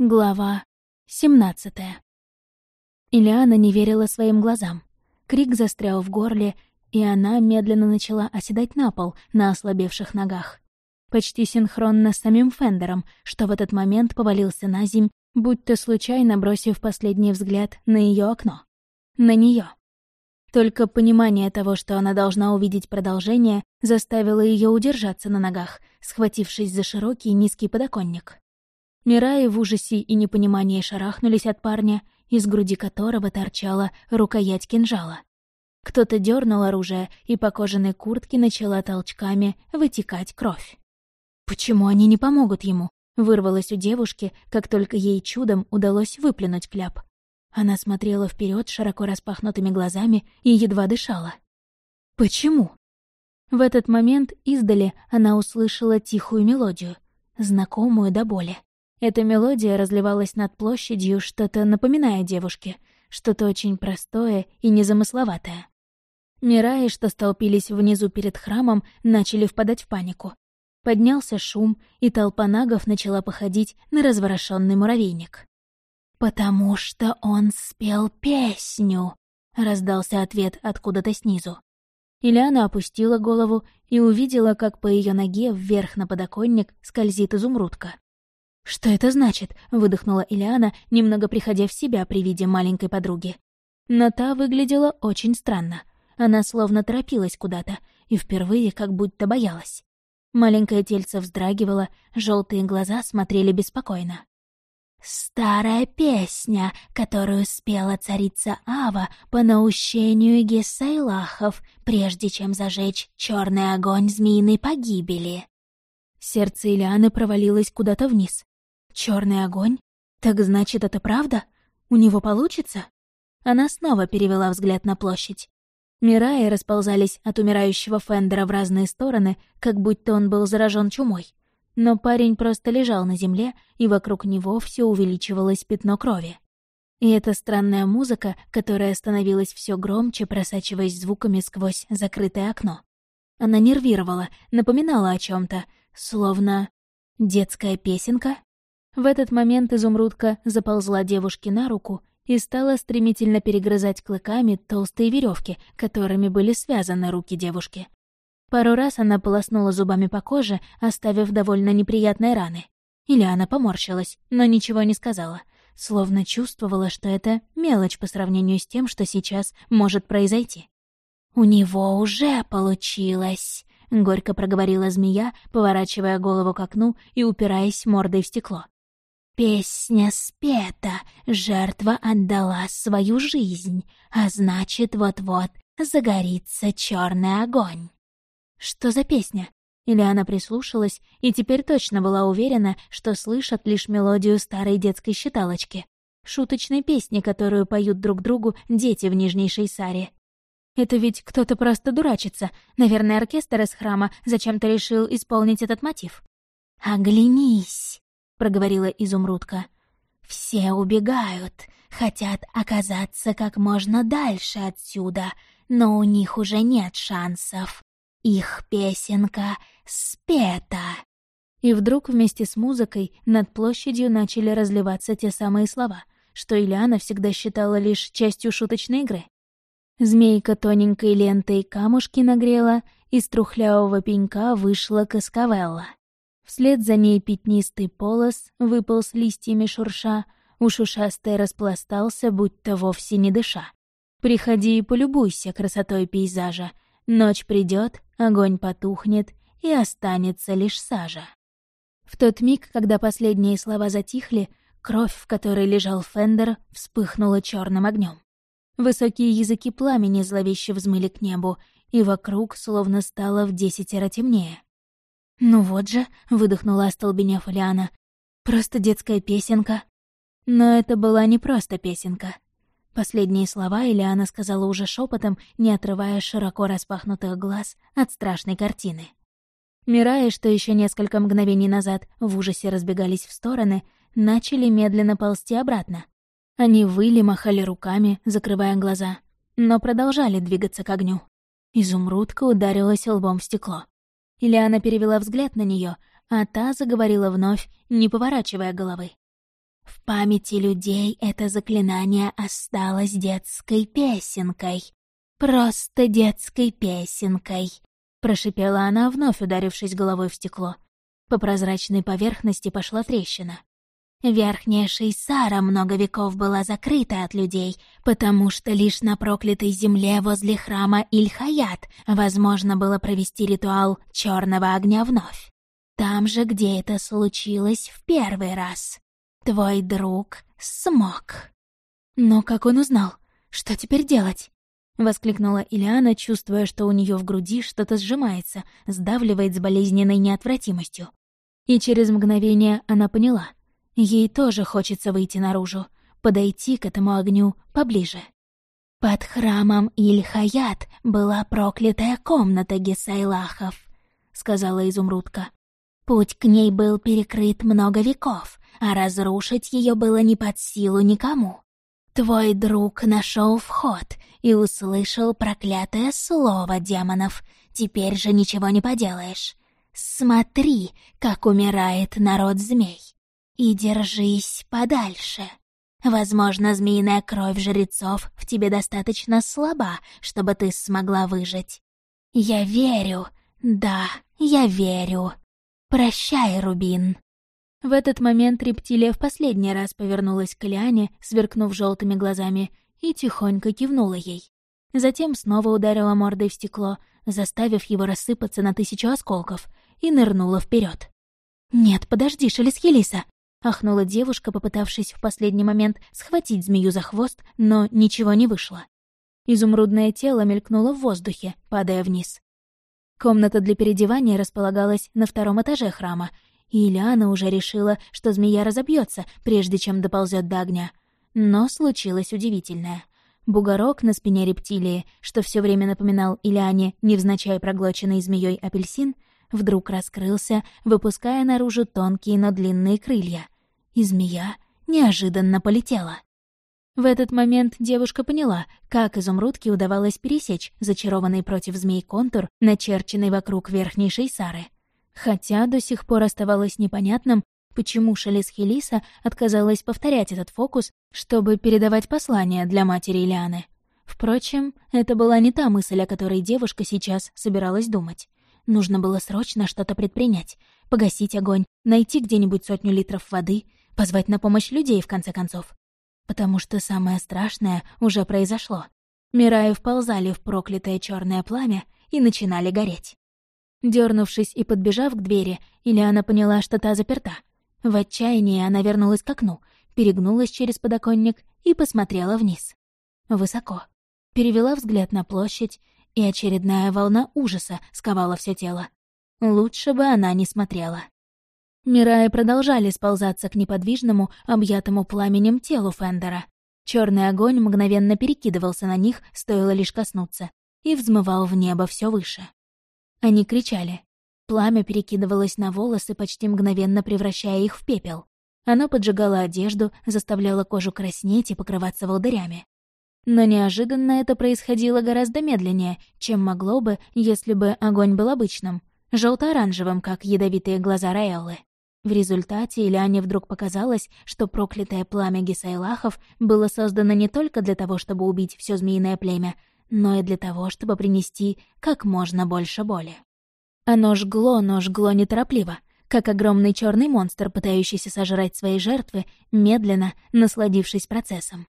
Глава 17 Ильяна не верила своим глазам. Крик застрял в горле, и она медленно начала оседать на пол на ослабевших ногах. Почти синхронно с самим Фендером, что в этот момент повалился на земь, будто случайно бросив последний взгляд на ее окно. На нее. Только понимание того, что она должна увидеть продолжение, заставило ее удержаться на ногах, схватившись за широкий низкий подоконник. Мираи в ужасе и непонимании шарахнулись от парня, из груди которого торчала рукоять кинжала. Кто-то дернул оружие, и по кожаной куртке начала толчками вытекать кровь. «Почему они не помогут ему?» — вырвалось у девушки, как только ей чудом удалось выплюнуть кляп. Она смотрела вперед широко распахнутыми глазами и едва дышала. «Почему?» В этот момент издали она услышала тихую мелодию, знакомую до боли. Эта мелодия разливалась над площадью, что-то напоминая девушке, что-то очень простое и незамысловатое. Мираи, что столпились внизу перед храмом, начали впадать в панику. Поднялся шум, и толпа нагов начала походить на разворошенный муравейник. «Потому что он спел песню», — раздался ответ откуда-то снизу. Ильяна опустила голову и увидела, как по ее ноге вверх на подоконник скользит изумрудка. «Что это значит?» — выдохнула Ильяна, немного приходя в себя при виде маленькой подруги. Но та выглядела очень странно. Она словно торопилась куда-то и впервые как будто боялась. Маленькое тельце вздрагивало, желтые глаза смотрели беспокойно. «Старая песня, которую спела царица Ава по наущению Гесайлахов, прежде чем зажечь черный огонь змеиной погибели». Сердце Ильяны провалилось куда-то вниз. Черный огонь? Так значит, это правда? У него получится? Она снова перевела взгляд на площадь. Мираи расползались от умирающего Фендера в разные стороны, как будто он был заражен чумой. Но парень просто лежал на земле, и вокруг него все увеличивалось пятно крови. И эта странная музыка, которая становилась все громче, просачиваясь звуками сквозь закрытое окно. Она нервировала, напоминала о чем то словно детская песенка в этот момент изумрудка заползла девушке на руку и стала стремительно перегрызать клыками толстые веревки, которыми были связаны руки девушки. Пару раз она полоснула зубами по коже, оставив довольно неприятные раны. Или она поморщилась, но ничего не сказала, словно чувствовала, что это мелочь по сравнению с тем, что сейчас может произойти. «У него уже получилось», — горько проговорила змея, поворачивая голову к окну и упираясь мордой в стекло. Песня спета, жертва отдала свою жизнь, а значит, вот-вот загорится черный огонь. Что за песня? Или она прислушалась и теперь точно была уверена, что слышат лишь мелодию старой детской считалочки, шуточной песни, которую поют друг другу дети в Нижней Шейсаре. Это ведь кто-то просто дурачится. Наверное, оркестр из храма зачем-то решил исполнить этот мотив. «Оглянись!» Проговорила изумрудка. «Все убегают, хотят оказаться как можно дальше отсюда, но у них уже нет шансов. Их песенка спета». И вдруг вместе с музыкой над площадью начали разливаться те самые слова, что Ильяна всегда считала лишь частью шуточной игры. Змейка тоненькой лентой камушки нагрела, из трухлявого пенька вышла каскавелла. Вслед за ней пятнистый полос выпал с листьями шурша, уж ушастый распластался, будто вовсе не дыша. Приходи и полюбуйся красотой пейзажа. Ночь придет, огонь потухнет, и останется лишь сажа. В тот миг, когда последние слова затихли, кровь, в которой лежал Фендер, вспыхнула черным огнем. Высокие языки пламени зловеще взмыли к небу, и вокруг словно стало в десятеро темнее. «Ну вот же», — выдохнула остолбенев Лиана. «Просто детская песенка». Но это была не просто песенка. Последние слова Ильяна сказала уже шепотом, не отрывая широко распахнутых глаз от страшной картины. Мираи, что еще несколько мгновений назад в ужасе разбегались в стороны, начали медленно ползти обратно. Они выли, махали руками, закрывая глаза, но продолжали двигаться к огню. Изумрудка ударилась лбом в стекло. Ильяна перевела взгляд на нее, а та заговорила вновь, не поворачивая головы. В памяти людей это заклинание осталось детской песенкой. Просто детской песенкой. Прошипела она, вновь ударившись головой в стекло. По прозрачной поверхности пошла трещина. Верхняя Шейсара много веков была закрыта от людей, потому что лишь на проклятой земле возле храма Ильхаят возможно было провести ритуал черного огня вновь. Там же, где это случилось в первый раз. Твой друг смог. Но как он узнал? Что теперь делать? Воскликнула Ильяна, чувствуя, что у нее в груди что-то сжимается, сдавливает с болезненной неотвратимостью. И через мгновение она поняла — Ей тоже хочется выйти наружу, подойти к этому огню поближе. Под храмом Иль-Хаят была проклятая комната Гесайлахов, сказала изумрудка. Путь к ней был перекрыт много веков, а разрушить ее было не под силу никому. Твой друг нашел вход и услышал проклятое слово демонов. Теперь же ничего не поделаешь. Смотри, как умирает народ змей. И держись подальше. Возможно, змеиная кровь жрецов в тебе достаточно слаба, чтобы ты смогла выжить. Я верю, да, я верю. Прощай, Рубин. В этот момент рептилия в последний раз повернулась к Лиане, сверкнув желтыми глазами, и тихонько кивнула ей. Затем снова ударила мордой в стекло, заставив его рассыпаться на тысячу осколков, и нырнула вперед. «Нет, подожди, Шелесхелиса!» — ахнула девушка, попытавшись в последний момент схватить змею за хвост, но ничего не вышло. Изумрудное тело мелькнуло в воздухе, падая вниз. Комната для переодевания располагалась на втором этаже храма, и Ильяна уже решила, что змея разобьется, прежде чем доползет до огня. Но случилось удивительное. Бугорок на спине рептилии, что все время напоминал Ильяне невзначай проглоченный змеей апельсин — вдруг раскрылся, выпуская наружу тонкие, но длинные крылья. И змея неожиданно полетела. В этот момент девушка поняла, как изумрудке удавалось пересечь зачарованный против змей контур, начерченный вокруг верхней шейсары. Хотя до сих пор оставалось непонятным, почему Шелес Хелиса отказалась повторять этот фокус, чтобы передавать послание для матери Ильяны. Впрочем, это была не та мысль, о которой девушка сейчас собиралась думать. Нужно было срочно что-то предпринять. Погасить огонь, найти где-нибудь сотню литров воды, позвать на помощь людей, в конце концов. Потому что самое страшное уже произошло. Мираи вползали в проклятое черное пламя и начинали гореть. Дернувшись и подбежав к двери, Ильяна поняла, что та заперта. В отчаянии она вернулась к окну, перегнулась через подоконник и посмотрела вниз. Высоко. Перевела взгляд на площадь и очередная волна ужаса сковала все тело. Лучше бы она не смотрела. Мираи продолжали сползаться к неподвижному, объятому пламенем телу Фендера. Черный огонь мгновенно перекидывался на них, стоило лишь коснуться, и взмывал в небо все выше. Они кричали. Пламя перекидывалось на волосы, почти мгновенно превращая их в пепел. Оно поджигало одежду, заставляло кожу краснеть и покрываться волдырями. Но неожиданно это происходило гораздо медленнее, чем могло бы, если бы огонь был обычным, желто оранжевым как ядовитые глаза Раэллы. В результате Ильяне вдруг показалось, что проклятое пламя Гисайлахов было создано не только для того, чтобы убить все змеиное племя, но и для того, чтобы принести как можно больше боли. Оно жгло, но жгло неторопливо, как огромный черный монстр, пытающийся сожрать свои жертвы, медленно насладившись процессом.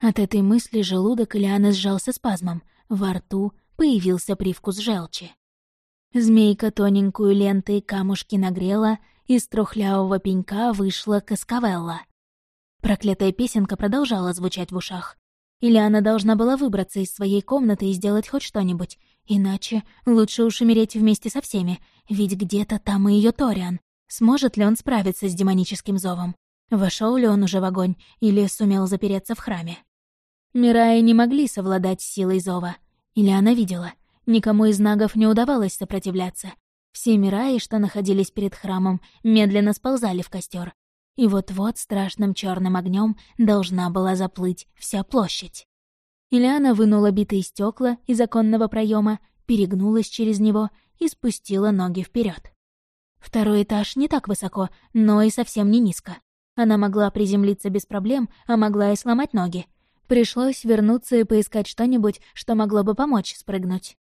От этой мысли желудок Ильяны сжался спазмом, во рту появился привкус желчи. Змейка тоненькую лентой камушки нагрела, из трухлявого пенька вышла каскавелла. Проклятая песенка продолжала звучать в ушах. Ильяна должна была выбраться из своей комнаты и сделать хоть что-нибудь, иначе лучше уж умереть вместе со всеми, ведь где-то там и ее Ториан. Сможет ли он справиться с демоническим зовом? Вошел ли он уже в огонь или сумел запереться в храме? Мираи не могли совладать с силой зова. Или она видела. Никому из нагов не удавалось сопротивляться. Все Мираи, что находились перед храмом, медленно сползали в костер. И вот-вот страшным черным огнем должна была заплыть вся площадь. Ильяна вынула битые стекла из оконного проема, перегнулась через него и спустила ноги вперед. Второй этаж не так высоко, но и совсем не низко. Она могла приземлиться без проблем, а могла и сломать ноги. Пришлось вернуться и поискать что-нибудь, что могло бы помочь спрыгнуть.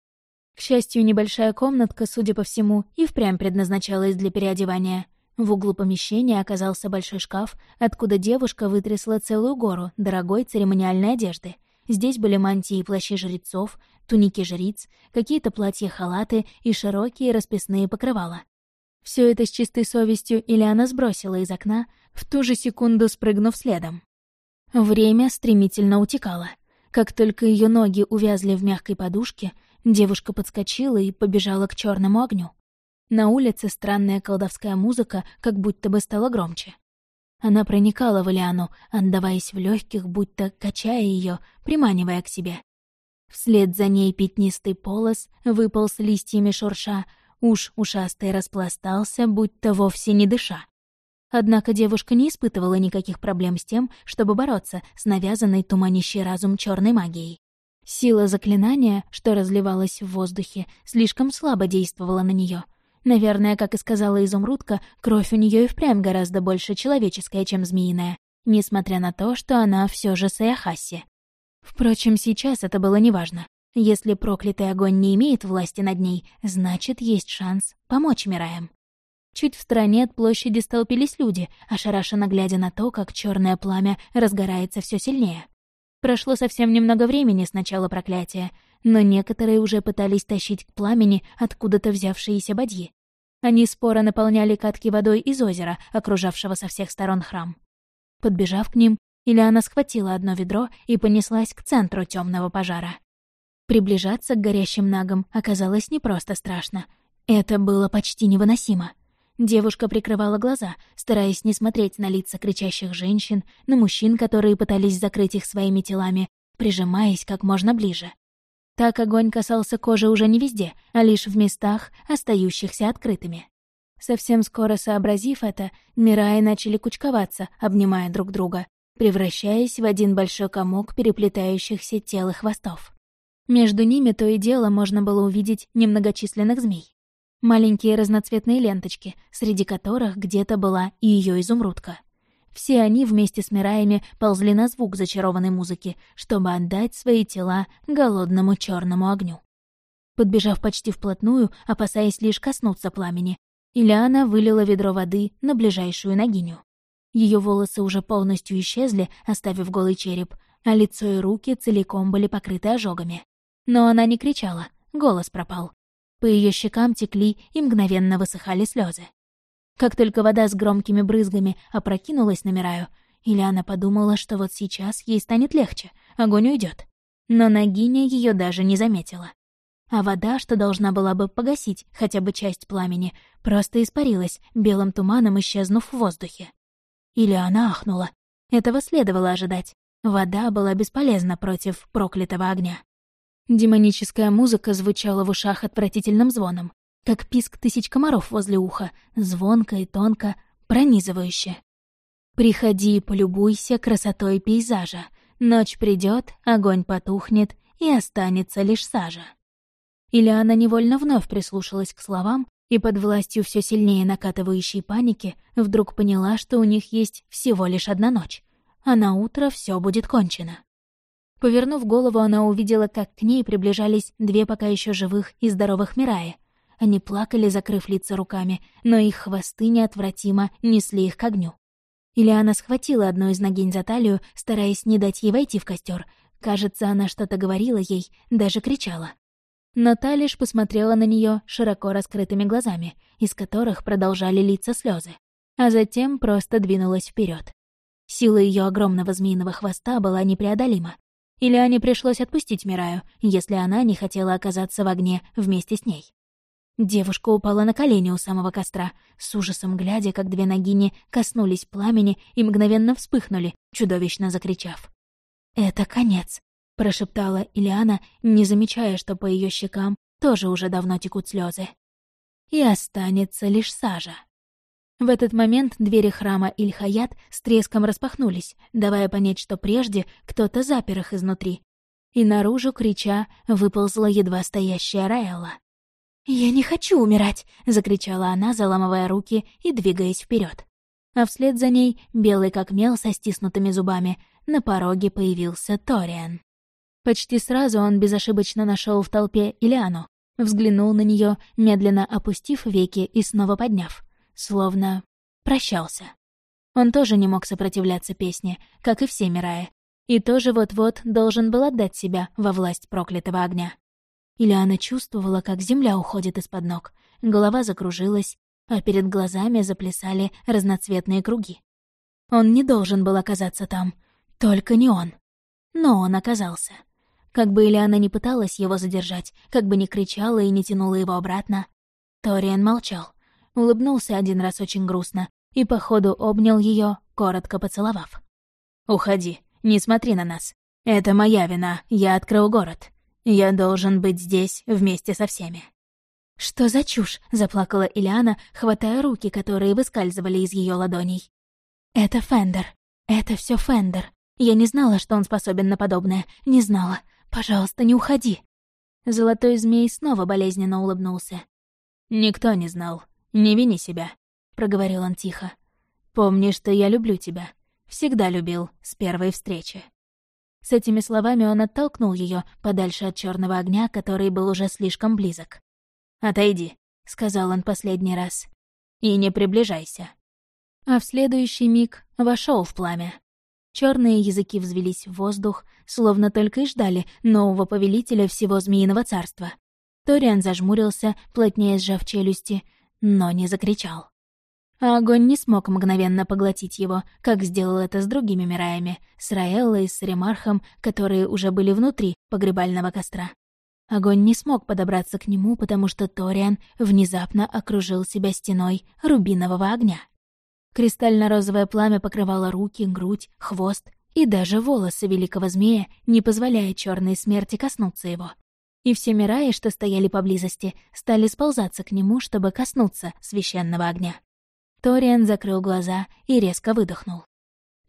К счастью, небольшая комнатка, судя по всему, и впрямь предназначалась для переодевания. В углу помещения оказался большой шкаф, откуда девушка вытрясла целую гору дорогой церемониальной одежды. Здесь были мантии и плащи жрецов, туники жриц, какие-то платья-халаты и широкие расписные покрывала. Все это с чистой совестью Ильяна сбросила из окна, в ту же секунду спрыгнув следом. Время стремительно утекало. Как только ее ноги увязли в мягкой подушке, девушка подскочила и побежала к черному огню. На улице странная колдовская музыка как будто бы стала громче. Она проникала в Элиану, отдаваясь в легких, будто качая ее, приманивая к себе. Вслед за ней пятнистый полос выпал с листьями шурша, уж ушастый распластался, будто вовсе не дыша. Однако девушка не испытывала никаких проблем с тем, чтобы бороться с навязанной туманящей разум черной магией. Сила заклинания, что разливалась в воздухе, слишком слабо действовала на нее. Наверное, как и сказала изумрудка, кровь у нее и впрямь гораздо больше человеческая, чем змеиная, несмотря на то, что она все же Саяхаси. Впрочем, сейчас это было неважно. Если проклятый огонь не имеет власти над ней, значит, есть шанс помочь Мираям. Чуть в стороне от площади столпились люди, ошарашенно глядя на то, как черное пламя разгорается все сильнее. Прошло совсем немного времени с начала проклятия, но некоторые уже пытались тащить к пламени откуда-то взявшиеся бадьи. Они споро наполняли катки водой из озера, окружавшего со всех сторон храм. Подбежав к ним, Ильяна схватила одно ведро и понеслась к центру темного пожара. Приближаться к горящим нагам оказалось не просто страшно. Это было почти невыносимо. Девушка прикрывала глаза, стараясь не смотреть на лица кричащих женщин, на мужчин, которые пытались закрыть их своими телами, прижимаясь как можно ближе. Так огонь касался кожи уже не везде, а лишь в местах, остающихся открытыми. Совсем скоро сообразив это, Мираи начали кучковаться, обнимая друг друга, превращаясь в один большой комок переплетающихся тел и хвостов. Между ними то и дело можно было увидеть немногочисленных змей. Маленькие разноцветные ленточки, среди которых где-то была и ее изумрудка. Все они вместе с Мираями ползли на звук зачарованной музыки, чтобы отдать свои тела голодному черному огню. Подбежав почти вплотную, опасаясь лишь коснуться пламени, Ильяна вылила ведро воды на ближайшую ногиню. Ее волосы уже полностью исчезли, оставив голый череп, а лицо и руки целиком были покрыты ожогами. Но она не кричала, голос пропал. По ее щекам текли и мгновенно высыхали слезы. Как только вода с громкими брызгами опрокинулась на Мираю, Ильяна подумала, что вот сейчас ей станет легче, огонь уйдет. Но Нагиня ее даже не заметила. А вода, что должна была бы погасить хотя бы часть пламени, просто испарилась, белым туманом исчезнув в воздухе. Ильяна ахнула. Этого следовало ожидать. Вода была бесполезна против проклятого огня. Демоническая музыка звучала в ушах отвратительным звоном, как писк тысяч комаров возле уха, звонко и тонко, пронизывающе. «Приходи и полюбуйся красотой пейзажа. Ночь придет, огонь потухнет, и останется лишь сажа». Ильяна невольно вновь прислушалась к словам и под властью все сильнее накатывающей паники вдруг поняла, что у них есть всего лишь одна ночь, а на утро все будет кончено. Повернув голову, она увидела, как к ней приближались две пока еще живых и здоровых Мираи. Они плакали, закрыв лица руками, но их хвосты неотвратимо несли их к огню. Ильяна схватила одну из ногинь за талию, стараясь не дать ей войти в костер. Кажется, она что-то говорила ей, даже кричала. Но лишь посмотрела на нее широко раскрытыми глазами, из которых продолжали литься слезы, а затем просто двинулась вперед. Сила ее огромного змеиного хвоста была непреодолима. Или Ане пришлось отпустить Мираю, если она не хотела оказаться в огне вместе с ней. Девушка упала на колени у самого костра, с ужасом глядя, как две ногини коснулись пламени и мгновенно вспыхнули, чудовищно закричав. «Это конец», — прошептала Ильяна, не замечая, что по ее щекам тоже уже давно текут слезы. «И останется лишь сажа». В этот момент двери храма Ильхаят с треском распахнулись, давая понять, что прежде кто-то запер их изнутри. И наружу, крича, выползла едва стоящая Раэла. «Я не хочу умирать!» — закричала она, заламывая руки и двигаясь вперед. а вслед за ней, белый как мел со стиснутыми зубами, на пороге появился Ториан. Почти сразу он безошибочно нашел в толпе Ильяну, взглянул на нее, медленно опустив веки и снова подняв, словно прощался. Он тоже не мог сопротивляться песне, как и все Мираи, и тоже вот-вот должен был отдать себя во власть проклятого огня. Ильяна чувствовала, как земля уходит из-под ног, голова закружилась, а перед глазами заплясали разноцветные круги. Он не должен был оказаться там, только не он. Но он оказался. Как бы Ильяна не пыталась его задержать, как бы ни кричала и не тянула его обратно, Ториан молчал, улыбнулся один раз очень грустно и, походу, обнял ее, коротко поцеловав. «Уходи, не смотри на нас. Это моя вина, я открыл город. Я должен быть здесь вместе со всеми». «Что за чушь?» — заплакала Ильяна, хватая руки, которые выскальзывали из ее ладоней. «Это Фендер. Это все Фендер. Я не знала, что он способен на подобное. Не знала. Пожалуйста, не уходи». Золотой змей снова болезненно улыбнулся. «Никто не знал. Не вини себя», — проговорил он тихо. «Помни, что я люблю тебя. Всегда любил, с первой встречи». С этими словами он оттолкнул ее подальше от черного огня, который был уже слишком близок. «Отойди», — сказал он последний раз. «И не приближайся». А в следующий миг вошел в пламя. Черные языки взвелись в воздух, словно только и ждали нового повелителя всего Змеиного царства. Ториан зажмурился, плотнее сжав челюсти, но не закричал. А огонь не смог мгновенно поглотить его, как сделал это с другими Мираями, с Раэллой, с Ремархом, которые уже были внутри погребального костра. Огонь не смог подобраться к нему, потому что Ториан внезапно окружил себя стеной рубинового огня. Кристально-розовое пламя покрывало руки, грудь, хвост и даже волосы великого змея, не позволяя черной смерти коснуться его. И все Мираи, что стояли поблизости, стали сползаться к нему, чтобы коснуться священного огня. Ториан закрыл глаза и резко выдохнул.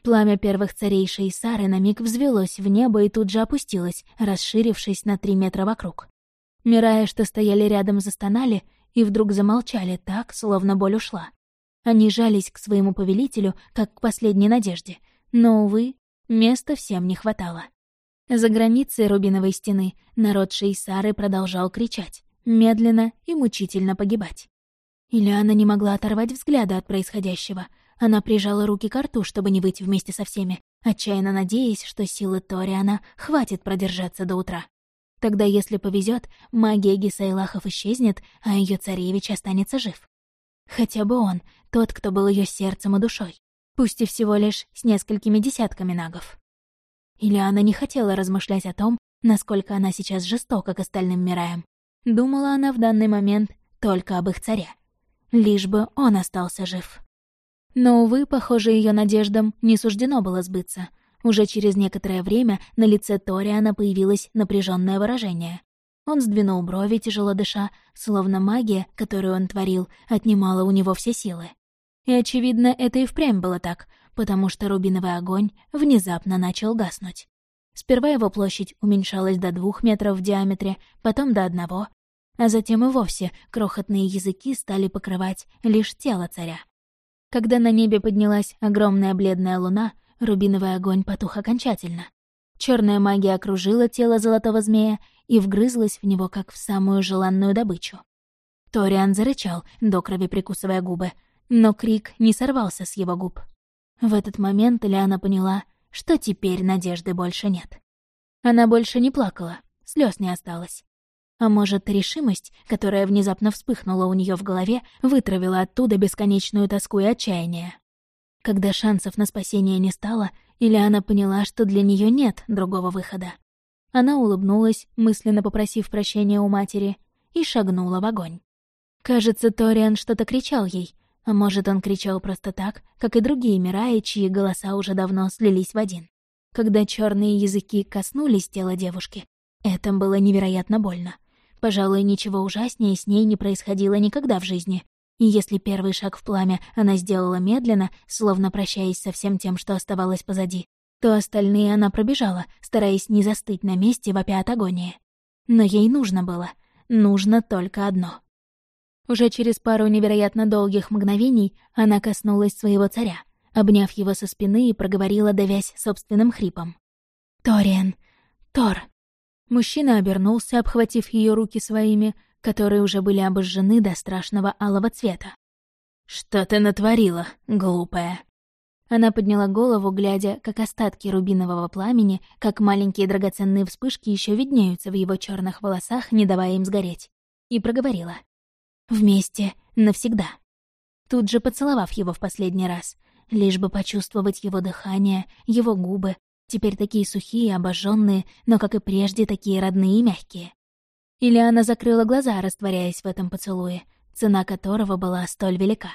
Пламя первых царей Шейсары на миг взвелось в небо и тут же опустилось, расширившись на три метра вокруг. Мирая, что стояли рядом, застонали и вдруг замолчали так, словно боль ушла. Они жались к своему повелителю, как к последней надежде, но, увы, места всем не хватало. За границей Рубиновой стены народ Шейсары продолжал кричать, медленно и мучительно погибать. Ильяна не могла оторвать взгляда от происходящего — она прижала руки к рту, чтобы не выйти вместе со всеми, отчаянно надеясь, что силы Ториана хватит продержаться до утра. Тогда, если повезет, магия Гисайлахов исчезнет, а ее царевич останется жив. Хотя бы он, тот, кто был ее сердцем и душой, пусть и всего лишь с несколькими десятками нагов. Или она не хотела размышлять о том, насколько она сейчас жестока к остальным мираям. Думала она в данный момент только об их царе. Лишь бы он остался жив. Но, увы, похоже, ее надеждам не суждено было сбыться. Уже через некоторое время на лице Ториана появилось напряженное выражение. Он сдвинул брови, тяжело дыша, словно магия, которую он творил, отнимала у него все силы. И, очевидно, это и впрямь было так, потому что рубиновый огонь внезапно начал гаснуть. Сперва его площадь уменьшалась до двух метров в диаметре, потом до одного, а затем и вовсе крохотные языки стали покрывать лишь тело царя. Когда на небе поднялась огромная бледная луна, рубиновый огонь потух окончательно. Черная магия окружила тело золотого змея и вгрызлась в него, как в самую желанную добычу. Ториан зарычал, до крови прикусывая губы, но крик не сорвался с его губ. В этот момент Лиана поняла, что теперь надежды больше нет. Она больше не плакала, слез не осталось. А может, решимость, которая внезапно вспыхнула у нее в голове, вытравила оттуда бесконечную тоску и отчаяние. Когда шансов на спасение не стало, или она поняла, что для нее нет другого выхода. Она улыбнулась, мысленно попросив прощения у матери, и шагнула в огонь. Кажется, Ториан что-то кричал ей, а может, он кричал просто так, как и другие Мираи, чьи голоса уже давно слились в один. Когда черные языки коснулись тела девушки, это было невероятно больно. Пожалуй, ничего ужаснее с ней не происходило никогда в жизни. И если первый шаг в пламя она сделала медленно, словно прощаясь со всем тем, что оставалось позади, то остальные она пробежала, стараясь не застыть на месте, вопя от агонии. Но ей нужно было. Нужно только одно. Уже через пару невероятно долгих мгновений она коснулась своего царя, обняв его со спины и проговорила, давясь собственным хрипом. «Ториан! Тор!» Мужчина обернулся, обхватив ее руки своими, которые уже были обожжены до страшного алого цвета. «Что ты натворила, глупая?» Она подняла голову, глядя, как остатки рубинового пламени, как маленькие драгоценные вспышки еще виднеются в его черных волосах, не давая им сгореть, и проговорила. «Вместе, навсегда». Тут же поцеловав его в последний раз, лишь бы почувствовать его дыхание, его губы, теперь такие сухие, обожженные, но, как и прежде, такие родные и мягкие. Ильяна закрыла глаза, растворяясь в этом поцелуе, цена которого была столь велика,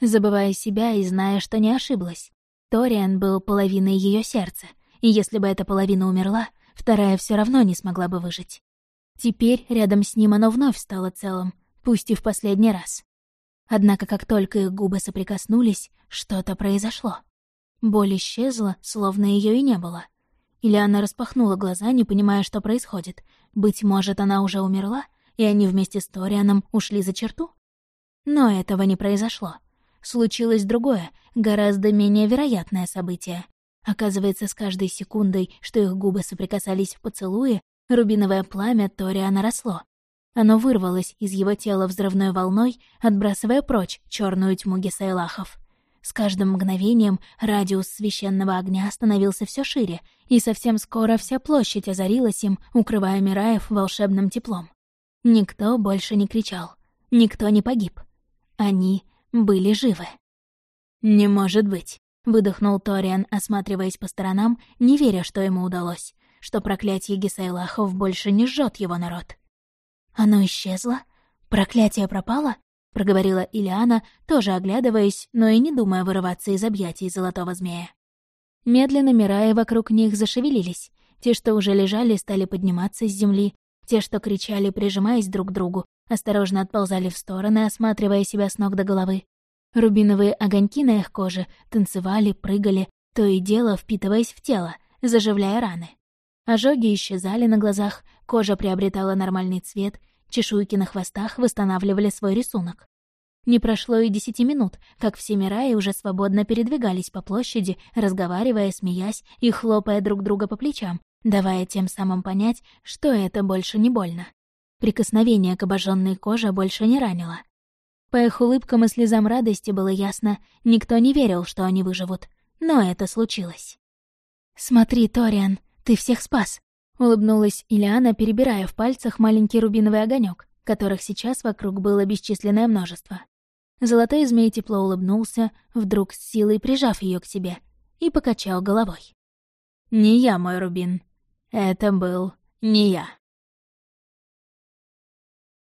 забывая себя и зная, что не ошиблась. Ториан был половиной ее сердца, и если бы эта половина умерла, вторая все равно не смогла бы выжить. Теперь рядом с ним оно вновь стало целым, пусть и в последний раз. Однако, как только их губы соприкоснулись, что-то произошло. Боль исчезла, словно ее и не было. Или она распахнула глаза, не понимая, что происходит. Быть может, она уже умерла, и они вместе с Торианом ушли за черту? Но этого не произошло случилось другое, гораздо менее вероятное событие. Оказывается, с каждой секундой, что их губы соприкасались в поцелуе, рубиновое пламя Ториана росло. Оно вырвалось из его тела взрывной волной, отбрасывая прочь черную тьму Гесайлахов. С каждым мгновением радиус священного огня становился все шире, и совсем скоро вся площадь озарилась им, укрывая Мираев волшебным теплом. Никто больше не кричал, никто не погиб. Они были живы. «Не может быть», — выдохнул Ториан, осматриваясь по сторонам, не веря, что ему удалось, что проклятие Гисайлахов больше не жжет его народ. «Оно исчезло? Проклятие пропало?» — проговорила Илиана, тоже оглядываясь, но и не думая вырываться из объятий золотого змея. Медленно мирая вокруг них зашевелились. Те, что уже лежали, стали подниматься с земли. Те, что кричали, прижимаясь друг к другу, осторожно отползали в стороны, осматривая себя с ног до головы. Рубиновые огоньки на их коже танцевали, прыгали, то и дело впитываясь в тело, заживляя раны. Ожоги исчезали на глазах, кожа приобретала нормальный цвет, чешуйки на хвостах восстанавливали свой рисунок. Не прошло и десяти минут, как все Мираи уже свободно передвигались по площади, разговаривая, смеясь и хлопая друг друга по плечам, давая тем самым понять, что это больше не больно. Прикосновение к обожженной коже больше не ранило. По их улыбкам и слезам радости было ясно, никто не верил, что они выживут. Но это случилось. «Смотри, Ториан, ты всех спас!» — улыбнулась Ильяна, перебирая в пальцах маленький рубиновый огонек, которых сейчас вокруг было бесчисленное множество. Золотой змей тепло улыбнулся, вдруг с силой прижав ее к себе, и покачал головой. «Не я, мой рубин. Это был не я».